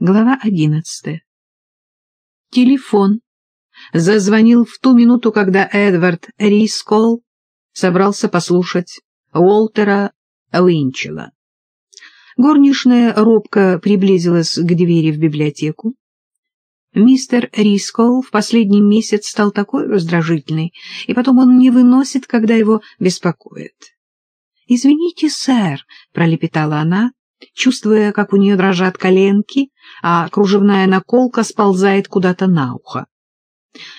Глава одиннадцатая. Телефон зазвонил в ту минуту, когда Эдвард Рискол собрался послушать Уолтера Уинчела. Горничная робко приблизилась к двери в библиотеку. Мистер Рискол в последний месяц стал такой раздражительный, и потом он не выносит, когда его беспокоят. — Извините, сэр, — пролепетала она, чувствуя, как у нее дрожат коленки, а кружевная наколка сползает куда-то на ухо.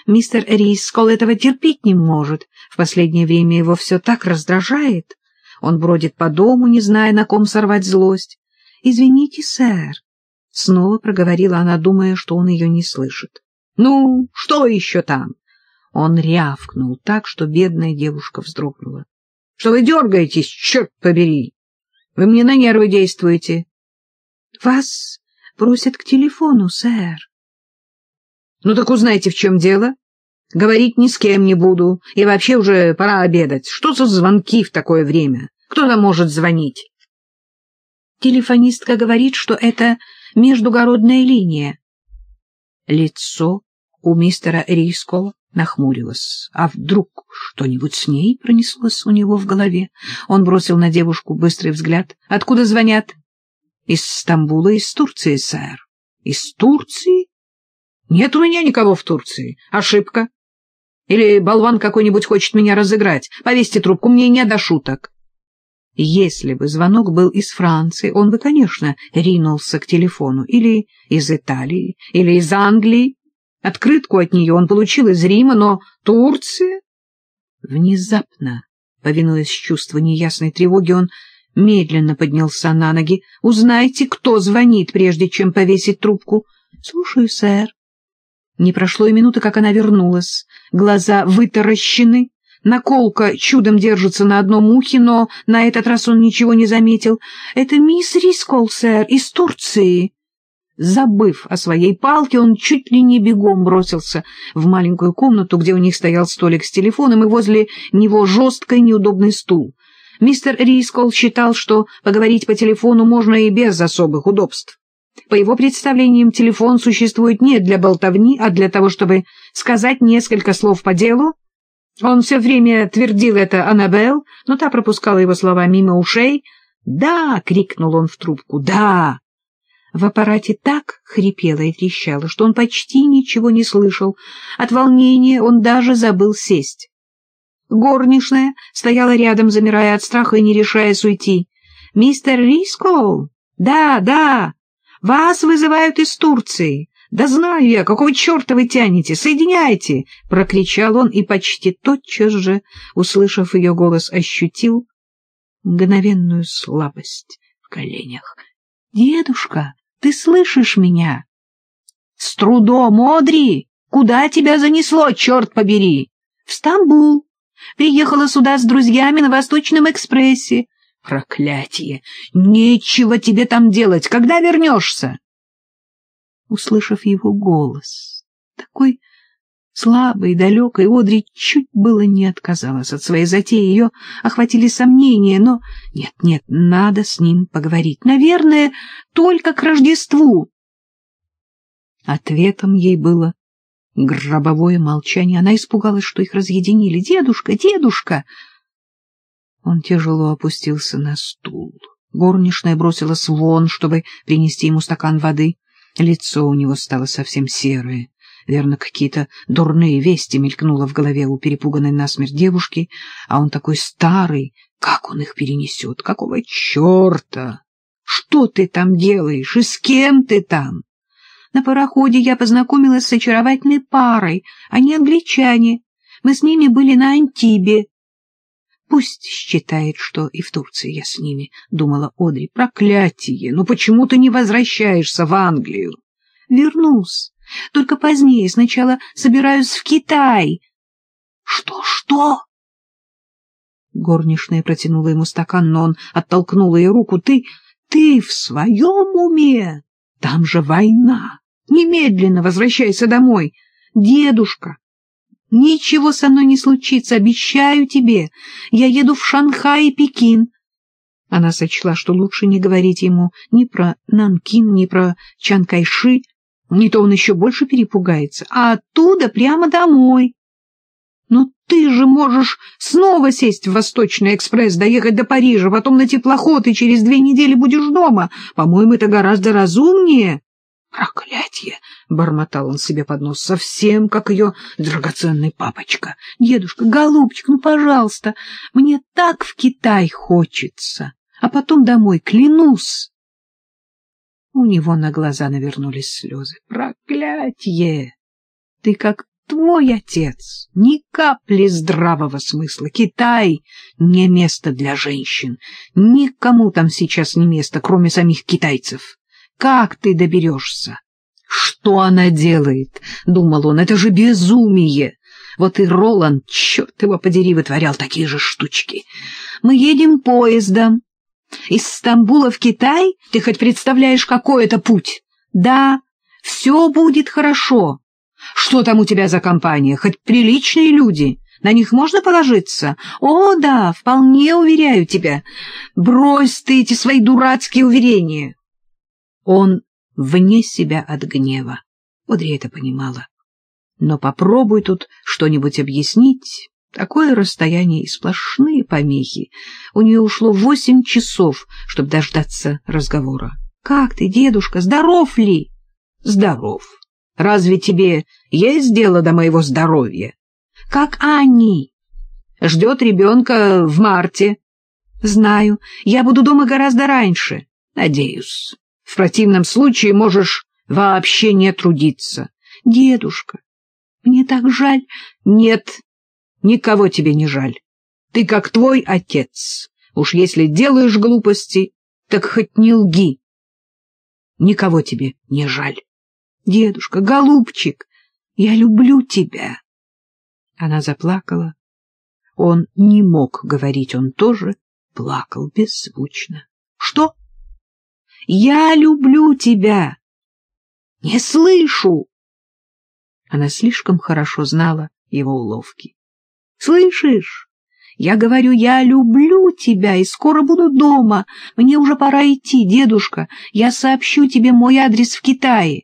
Мистер Рискол этого терпеть не может. В последнее время его все так раздражает. Он бродит по дому, не зная, на ком сорвать злость. — Извините, сэр, — снова проговорила она, думая, что он ее не слышит. — Ну, что еще там? Он рявкнул так, что бедная девушка вздрогнула. — Что вы дергаетесь, черт побери? Вы мне на нервы действуете. — Вас просят к телефону, сэр. — Ну так узнайте, в чем дело. Говорить ни с кем не буду, и вообще уже пора обедать. Что за звонки в такое время? Кто там может звонить? Телефонистка говорит, что это междугородная линия. Лицо у мистера Рискола нахмурилась. А вдруг что-нибудь с ней пронеслось у него в голове? Он бросил на девушку быстрый взгляд. — Откуда звонят? — Из Стамбула, из Турции, сэр. — Из Турции? — Нет у меня никого в Турции. Ошибка. Или болван какой-нибудь хочет меня разыграть. Повесьте трубку, мне не до шуток. Если бы звонок был из Франции, он бы, конечно, ринулся к телефону. Или из Италии, или из Англии. Открытку от нее он получил из Рима, но Турция... Внезапно, повинуясь чувству неясной тревоги, он медленно поднялся на ноги. «Узнайте, кто звонит, прежде чем повесить трубку». «Слушаю, сэр». Не прошло и минуты, как она вернулась. Глаза вытаращены, наколка чудом держится на одном ухе, но на этот раз он ничего не заметил. «Это мисс Рискол, сэр, из Турции». Забыв о своей палке, он чуть ли не бегом бросился в маленькую комнату, где у них стоял столик с телефоном, и возле него жесткий неудобный стул. Мистер Рискол считал, что поговорить по телефону можно и без особых удобств. По его представлениям, телефон существует не для болтовни, а для того, чтобы сказать несколько слов по делу. Он все время твердил это Аннабелл, но та пропускала его слова мимо ушей. «Да!» — крикнул он в трубку. «Да!» В аппарате так хрипело и трещало, что он почти ничего не слышал. От волнения он даже забыл сесть. Горничная стояла рядом, замирая от страха и не решаясь уйти. «Мистер Рискол? Да, да. Вас вызывают из Турции. Да знаю я, какого черта вы тянете? Соединяйте!» — прокричал он и почти тотчас же, услышав ее голос, ощутил мгновенную слабость в коленях. «Дедушка!» Ты слышишь меня? — С трудом, Одри! Куда тебя занесло, черт побери? — В Стамбул. Приехала сюда с друзьями на Восточном экспрессе. Проклятие! Нечего тебе там делать. Когда вернешься? Услышав его голос, такой слабой и далекой, Одри чуть было не отказалась от своей затеи. Ее охватили сомнения, но нет-нет, надо с ним поговорить. Наверное, только к Рождеству. Ответом ей было гробовое молчание. Она испугалась, что их разъединили. «Дедушка, дедушка!» Он тяжело опустился на стул. Горничная бросилась вон, чтобы принести ему стакан воды. Лицо у него стало совсем серое. Верно, какие-то дурные вести мелькнуло в голове у перепуганной насмерть девушки, а он такой старый, как он их перенесет? Какого черта? Что ты там делаешь и с кем ты там? На пароходе я познакомилась с очаровательной парой, они англичане. Мы с ними были на Антибе. Пусть считает, что и в Турции я с ними, — думала Одри. Проклятие! Ну почему ты не возвращаешься в Англию? Вернусь. Только позднее, сначала собираюсь в Китай. Что, что? Горничная протянула ему стакан, но он оттолкнул ее руку. Ты, ты в своем уме? Там же война. Немедленно возвращайся домой. Дедушка, ничего со мной не случится, обещаю тебе. Я еду в Шанхай и Пекин. Она сочла, что лучше не говорить ему ни про Нанкин, ни про Чанкайши, не то он еще больше перепугается, а оттуда прямо домой. Но ты же можешь снова сесть в Восточный экспресс, доехать до Парижа, потом на теплоход, и через две недели будешь дома. По-моему, это гораздо разумнее. Проклятье! — бормотал он себе под нос, — совсем как ее драгоценный папочка. Дедушка, голубчик, ну, пожалуйста, мне так в Китай хочется, а потом домой, клянусь. У него на глаза навернулись слезы. Проклятье! Ты как твой отец, ни капли здравого смысла. Китай — не место для женщин. Никому там сейчас не место, кроме самих китайцев. Как ты доберешься? Что она делает? — думал он. Это же безумие. Вот и Роланд, черт его подери, вытворял такие же штучки. Мы едем поездом. Из Стамбула в Китай? Ты хоть представляешь, какой это путь? Да, все будет хорошо. Что там у тебя за компания? Хоть приличные люди. На них можно положиться? О, да, вполне уверяю тебя. Брось ты эти свои дурацкие уверения. Он вне себя от гнева. Одри это понимала. Но попробуй тут что-нибудь объяснить. Такое расстояние и сплошные помехи. У нее ушло восемь часов, чтобы дождаться разговора. — Как ты, дедушка, здоров ли? — Здоров. Разве тебе есть дело до моего здоровья? — Как Анни? — Ждет ребенка в марте. — Знаю. Я буду дома гораздо раньше. — Надеюсь. В противном случае можешь вообще не трудиться. — Дедушка, мне так жаль. — Нет, никого тебе не жаль. Ты как твой отец. Уж если делаешь глупости, так хоть не лги. Никого тебе не жаль. Дедушка, голубчик, я люблю тебя. Она заплакала. Он не мог говорить, он тоже плакал беззвучно. Что? Я люблю тебя. Не слышу. Она слишком хорошо знала его уловки. Слышишь? Я говорю, я люблю тебя и скоро буду дома. Мне уже пора идти, дедушка. Я сообщу тебе мой адрес в Китае.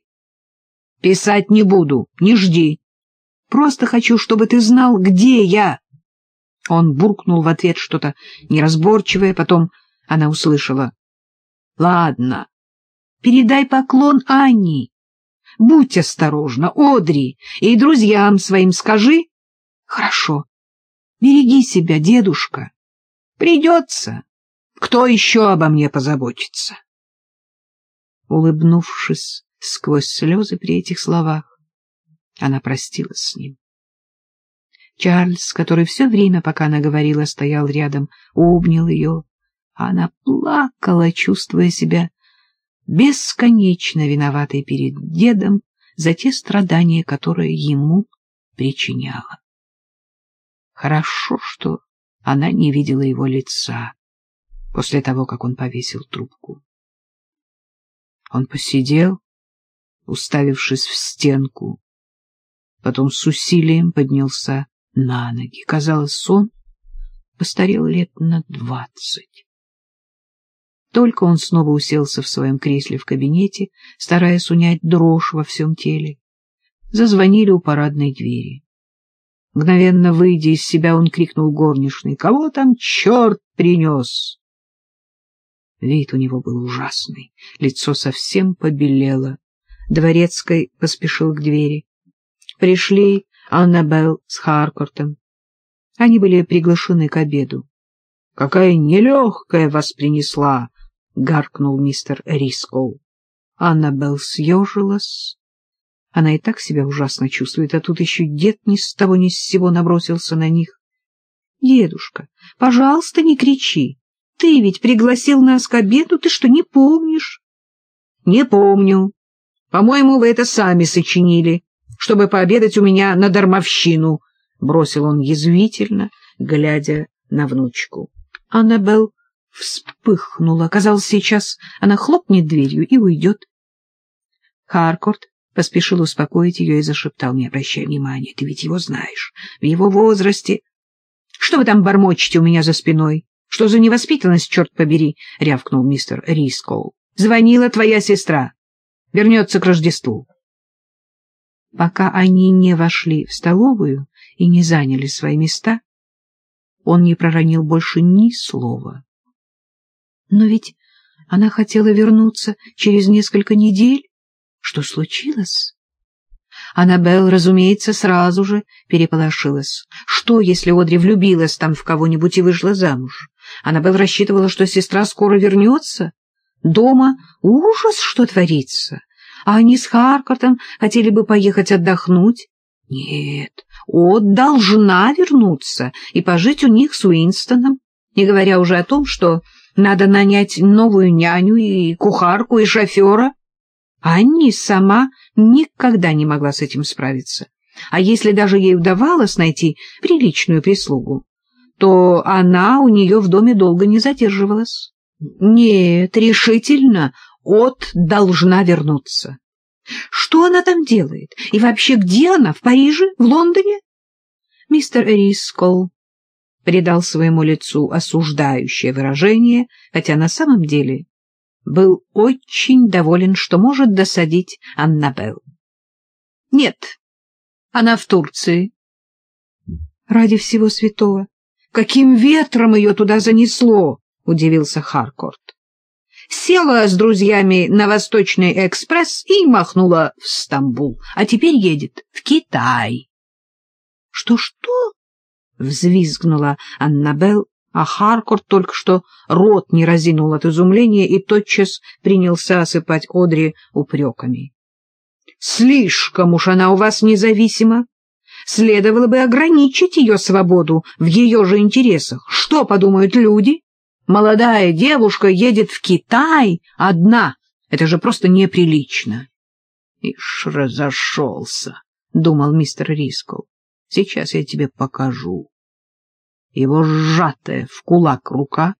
Писать не буду, не жди. Просто хочу, чтобы ты знал, где я. Он буркнул в ответ что-то неразборчивое, потом она услышала. — Ладно, передай поклон Анне. Будь осторожна, Одри, и друзьям своим скажи. — Хорошо. Береги себя, дедушка. Придется. Кто еще обо мне позаботится? Улыбнувшись, сквозь слезы при этих словах. Она простилась с ним. Чарльз, который все время, пока она говорила, стоял рядом, обнял ее. Она плакала, чувствуя себя бесконечно виноватой перед дедом за те страдания, которые ему причиняла. Хорошо, что она не видела его лица после того, как он повесил трубку. Он посидел, уставившись в стенку. Потом с усилием поднялся на ноги. Казалось, сон постарел лет на двадцать. Только он снова уселся в своем кресле в кабинете, стараясь унять дрожь во всем теле. Зазвонили у парадной двери. Мгновенно выйдя из себя, он крикнул горничной. — Кого там черт принес? Вид у него был ужасный, лицо совсем побелело. Дворецкой поспешил к двери. Пришли Аннабелл с Харкортом. Они были приглашены к обеду. — Какая нелегкая вас принесла! — гаркнул мистер Рискоу. Аннабелл съежилась. Она и так себя ужасно чувствует, а тут еще дед ни с того ни с сего набросился на них. — Дедушка, пожалуйста, не кричи. Ты ведь пригласил нас к обеду, ты что, не помнишь? — Не помню, по-моему, вы это сами сочинили, чтобы пообедать у меня на дармовщину, — бросил он язвительно, глядя на внучку. Аннабелл вспыхнула. Казалось, сейчас она хлопнет дверью и уйдет. Харкорт поспешил успокоить ее и зашептал, не обращай внимания, ты ведь его знаешь. В его возрасте... Что вы там бормочете у меня за спиной? Что за невоспитанность, черт побери, — рявкнул мистер Рискоу. — Звонила твоя сестра. Вернется к Рождеству. Пока они не вошли в столовую и не заняли свои места, он не проронил больше ни слова. Но ведь она хотела вернуться через несколько недель. Что случилось? Аннабелл, разумеется, сразу же переполошилась. Что, если Одри влюбилась там в кого-нибудь и вышла замуж? Аннабелл рассчитывала, что сестра скоро вернется. Дома ужас, что творится. А они с Харкартом хотели бы поехать отдохнуть. Нет, От должна вернуться и пожить у них с Уинстоном, не говоря уже о том, что надо нанять новую няню и кухарку, и шофера. Анни сама никогда не могла с этим справиться. А если даже ей удавалось найти приличную прислугу, то она у нее в доме долго не задерживалась. Нет, решительно, от должна вернуться. Что она там делает? И вообще, где она? В Париже? В Лондоне? Мистер Рискол придал своему лицу осуждающее выражение, хотя на самом деле был очень доволен, что может досадить Аннабелл. Нет, она в Турции. Ради всего святого. Каким ветром ее туда занесло? — удивился Харкорт. Села с друзьями на Восточный экспресс и махнула в Стамбул, а теперь едет в Китай. Что-что? — взвизгнула Аннабелл, а Харкорт только что рот не разинул от изумления и тотчас принялся осыпать Одри упреками. — Слишком уж она у вас независима. Следовало бы ограничить ее свободу в ее же интересах. Что подумают люди? Молодая девушка едет в Китай одна. Это же просто неприлично. — Ишь, разошелся, — думал мистер Рискл. — Сейчас я тебе покажу. Его сжатая в кулак рука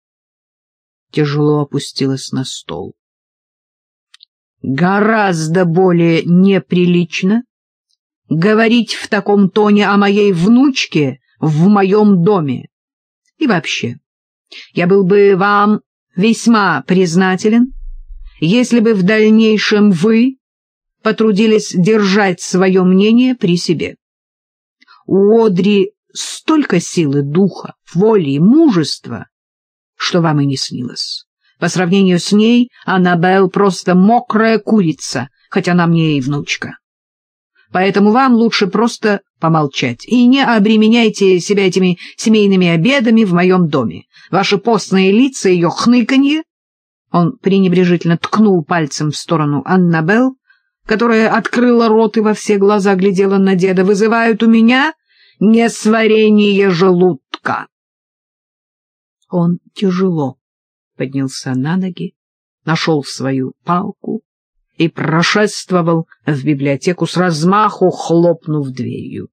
тяжело опустилась на стол. Гораздо более неприлично говорить в таком тоне о моей внучке в моем доме. И вообще, я был бы вам весьма признателен, если бы в дальнейшем вы потрудились держать свое мнение при себе. У Одри столько силы духа, воли и мужества, что вам и не снилось. По сравнению с ней Аннабелл просто мокрая курица, хотя она мне и внучка. Поэтому вам лучше просто помолчать и не обременяйте себя этими семейными обедами в моем доме. Ваши постные лица, ее хныканье... Он пренебрежительно ткнул пальцем в сторону Аннабелл, которая открыла рот и во все глаза глядела на деда, вызывают у меня несварение желудка. Он тяжело поднялся на ноги, нашел свою палку и прошествовал в библиотеку с размаху, хлопнув дверью.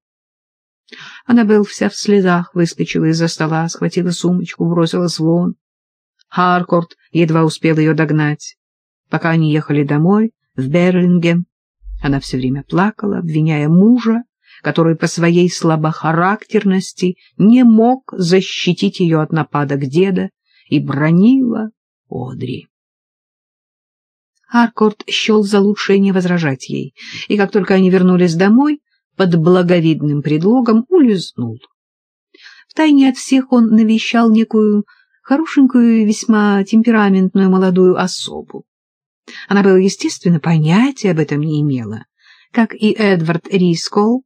Она была вся в слезах, выскочила из-за стола, схватила сумочку, бросилась вон. Харкорт едва успел ее догнать. Пока они ехали домой, в Берлингем, она все время плакала, обвиняя мужа который по своей слабохарактерности не мог защитить ее от нападок деда, и бронила Одри. Аркорд счел за лучшее не возражать ей, и как только они вернулись домой, под благовидным предлогом улизнул. Втайне от всех он навещал некую хорошенькую, весьма темпераментную молодую особу. Она была, естественно, понятия об этом не имела, как и Эдвард Рискол,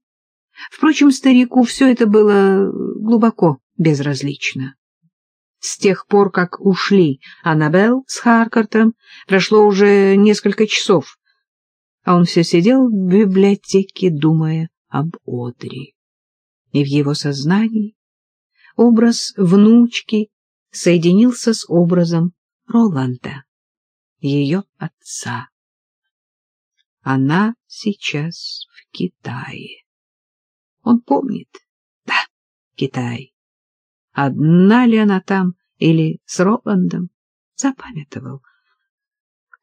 Впрочем, старику все это было глубоко безразлично. С тех пор, как ушли Аннабелл с Харкартом, прошло уже несколько часов, а он все сидел в библиотеке, думая об Одри. И в его сознании образ внучки соединился с образом Роланда, ее отца. Она сейчас в Китае. Он помнит. Да, Китай. Одна ли она там или с Роландом? Запамятовал.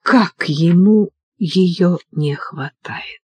Как ему ее не хватает.